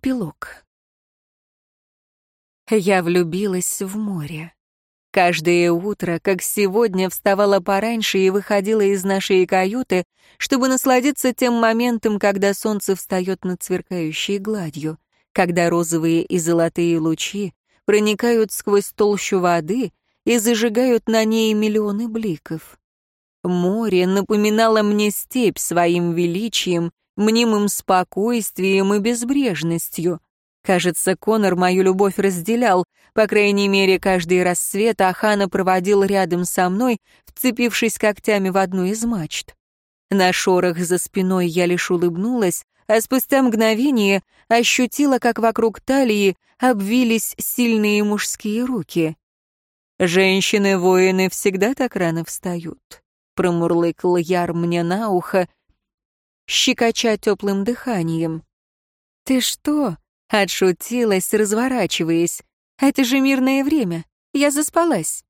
Эпилог. Я влюбилась в море. Каждое утро, как сегодня, вставала пораньше и выходила из нашей каюты, чтобы насладиться тем моментом, когда солнце встает над сверкающей гладью, когда розовые и золотые лучи проникают сквозь толщу воды и зажигают на ней миллионы бликов. Море напоминало мне степь своим величием, мнимым спокойствием и безбрежностью. Кажется, Конор мою любовь разделял. По крайней мере, каждый рассвет Ахана проводил рядом со мной, вцепившись когтями в одну из мачт. На шорох за спиной я лишь улыбнулась, а спустя мгновение ощутила, как вокруг талии обвились сильные мужские руки. «Женщины-воины всегда так рано встают», — промурлыкал Яр мне на ухо, щекоча теплым дыханием. «Ты что?» — отшутилась, разворачиваясь. «Это же мирное время. Я заспалась».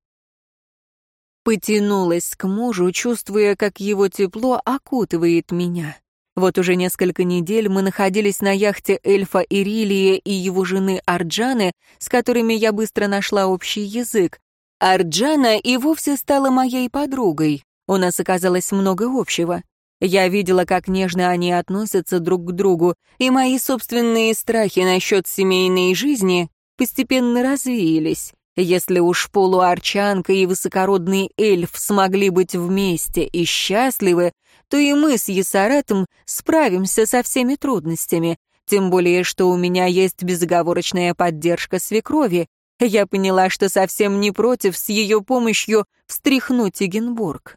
Потянулась к мужу, чувствуя, как его тепло окутывает меня. Вот уже несколько недель мы находились на яхте эльфа Ирилия и его жены Арджаны, с которыми я быстро нашла общий язык. Арджана и вовсе стала моей подругой. У нас оказалось много общего. Я видела, как нежно они относятся друг к другу, и мои собственные страхи насчет семейной жизни постепенно развеялись. Если уж полуарчанка и высокородный эльф смогли быть вместе и счастливы, то и мы с Есаратом справимся со всеми трудностями, тем более, что у меня есть безоговорочная поддержка свекрови. Я поняла, что совсем не против с ее помощью встряхнуть Эгенбург.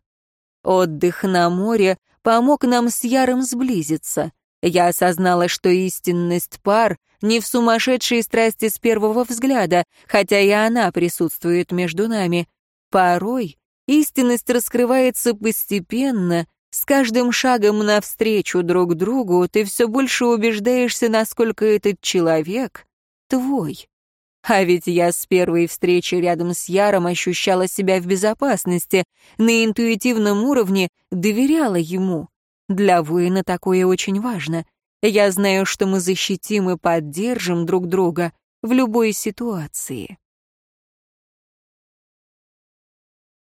Отдых на море помог нам с Яром сблизиться. Я осознала, что истинность пар не в сумасшедшей страсти с первого взгляда, хотя и она присутствует между нами. Порой истинность раскрывается постепенно, с каждым шагом навстречу друг другу ты все больше убеждаешься, насколько этот человек твой. А ведь я с первой встречи рядом с Яром ощущала себя в безопасности, на интуитивном уровне доверяла ему. Для воина такое очень важно. Я знаю, что мы защитим и поддержим друг друга в любой ситуации.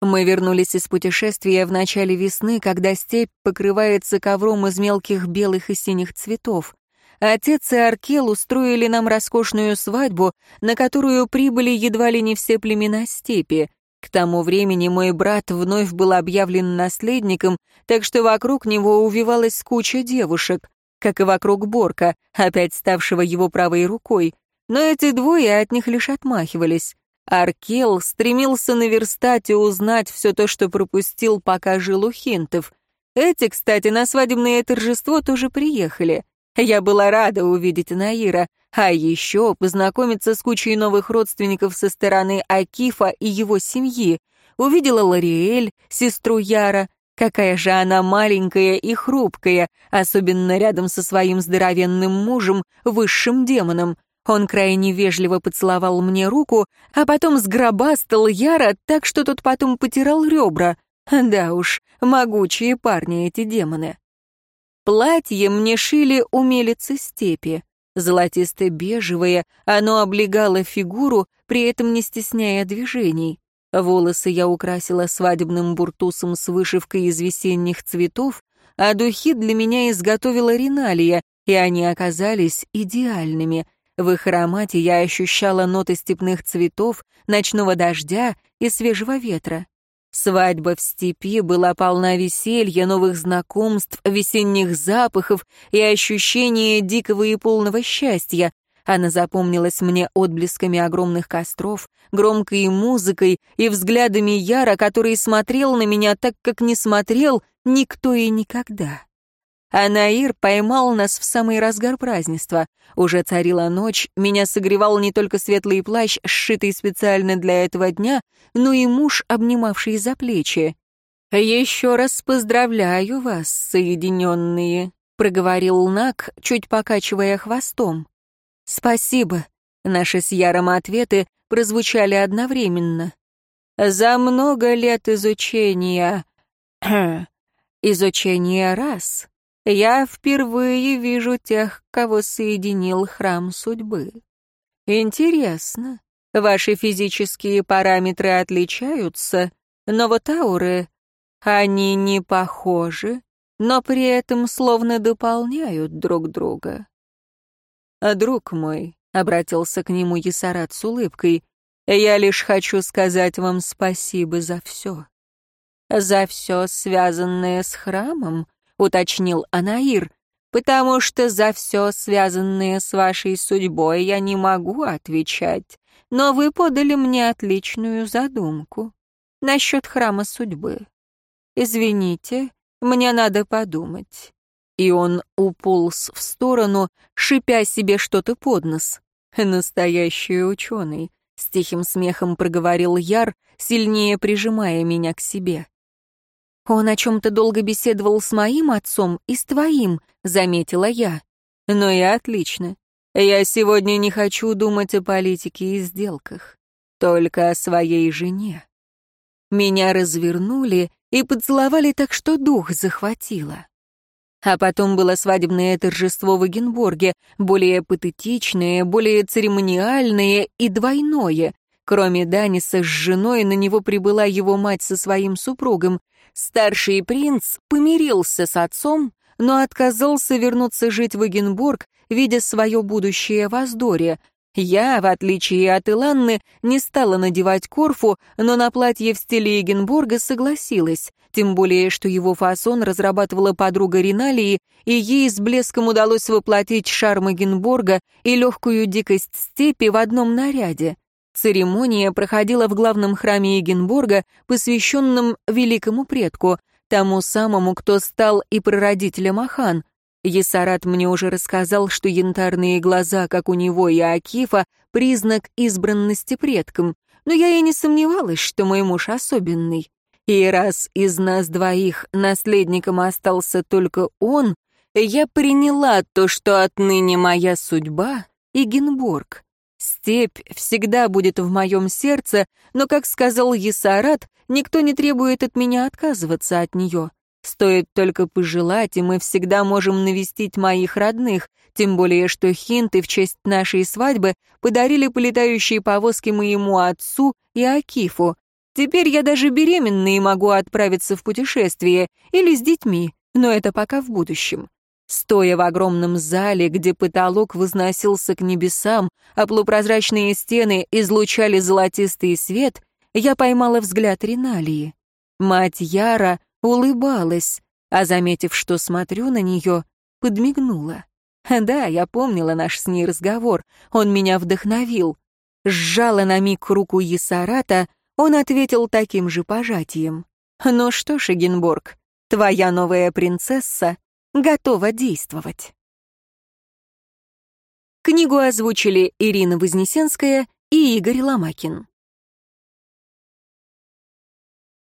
Мы вернулись из путешествия в начале весны, когда степь покрывается ковром из мелких белых и синих цветов. Отец и Аркел устроили нам роскошную свадьбу, на которую прибыли едва ли не все племена степи. К тому времени мой брат вновь был объявлен наследником, так что вокруг него увивалась куча девушек, как и вокруг Борка, опять ставшего его правой рукой. Но эти двое от них лишь отмахивались. Аркел стремился наверстать и узнать все то, что пропустил, пока жил у хинтов. Эти, кстати, на свадебное торжество тоже приехали. Я была рада увидеть Наира, а еще познакомиться с кучей новых родственников со стороны Акифа и его семьи. Увидела Лариэль, сестру Яра. Какая же она маленькая и хрупкая, особенно рядом со своим здоровенным мужем, высшим демоном. Он крайне вежливо поцеловал мне руку, а потом сгробастал Яра так, что тот потом потирал ребра. Да уж, могучие парни эти демоны. Платье мне шили умелицы степи. Золотисто-бежевое, оно облегало фигуру, при этом не стесняя движений. Волосы я украсила свадебным буртусом с вышивкой из весенних цветов, а духи для меня изготовила Риналия, и они оказались идеальными. В их аромате я ощущала ноты степных цветов, ночного дождя и свежего ветра. Свадьба в степи была полна веселья, новых знакомств, весенних запахов и ощущения дикого и полного счастья. Она запомнилась мне отблесками огромных костров, громкой музыкой и взглядами Яра, который смотрел на меня так, как не смотрел никто и никогда. А Наир поймал нас в самый разгар празднества. Уже царила ночь, меня согревал не только светлый плащ, сшитый специально для этого дня, но и муж, обнимавший за плечи. «Еще раз поздравляю вас, соединенные», — проговорил Нак, чуть покачивая хвостом. «Спасибо», — наши с Яром ответы прозвучали одновременно. «За много лет изучения...» «Изучения раз», я впервые вижу тех, кого соединил храм судьбы. Интересно, ваши физические параметры отличаются, но вот ауры, они не похожи, но при этом словно дополняют друг друга. «А друг мой», — обратился к нему Есарат с улыбкой, «я лишь хочу сказать вам спасибо за все». «За все, связанное с храмом?» — уточнил Анаир, «потому что за все, связанное с вашей судьбой, я не могу отвечать, но вы подали мне отличную задумку насчет храма судьбы. Извините, мне надо подумать». И он уполз в сторону, шипя себе что-то под нос. «Настоящий ученый», — с тихим смехом проговорил Яр, сильнее прижимая меня к себе. «Он о чем-то долго беседовал с моим отцом и с твоим», — заметила я. «Ну и отлично. Я сегодня не хочу думать о политике и сделках, только о своей жене». Меня развернули и поцеловали так, что дух захватило. А потом было свадебное торжество в Эгенборге, более патетичное, более церемониальное и двойное. Кроме Даниса с женой, на него прибыла его мать со своим супругом. Старший принц помирился с отцом, но отказался вернуться жить в Эгенборг, видя свое будущее в Аздоре — я, в отличие от Иланны, не стала надевать корфу, но на платье в стиле Эгенборга согласилась, тем более, что его фасон разрабатывала подруга Риналии, и ей с блеском удалось воплотить шарм Эгенборга и легкую дикость степи в одном наряде. Церемония проходила в главном храме Эгенборга, посвященном великому предку, тому самому, кто стал и прародителем Ахан — Есарат мне уже рассказал, что янтарные глаза, как у него и Акифа, признак избранности предкам, но я и не сомневалась, что мой муж особенный. И раз из нас двоих наследником остался только он, я приняла то, что отныне моя судьба — Игенбург. Степь всегда будет в моем сердце, но, как сказал Есарат, никто не требует от меня отказываться от нее. Стоит только пожелать, и мы всегда можем навестить моих родных, тем более что хинты в честь нашей свадьбы подарили полетающие повозки моему отцу и Акифу. Теперь я даже беременной могу отправиться в путешествие или с детьми, но это пока в будущем. Стоя в огромном зале, где потолок возносился к небесам, а полупрозрачные стены излучали золотистый свет, я поймала взгляд Риналии. Мать Яра улыбалась, а, заметив, что смотрю на нее, подмигнула. Да, я помнила наш с ней разговор, он меня вдохновил. Сжала на миг руку Есарата, он ответил таким же пожатием. «Ну что ж, Эгенборг, твоя новая принцесса готова действовать». Книгу озвучили Ирина Вознесенская и Игорь Ломакин.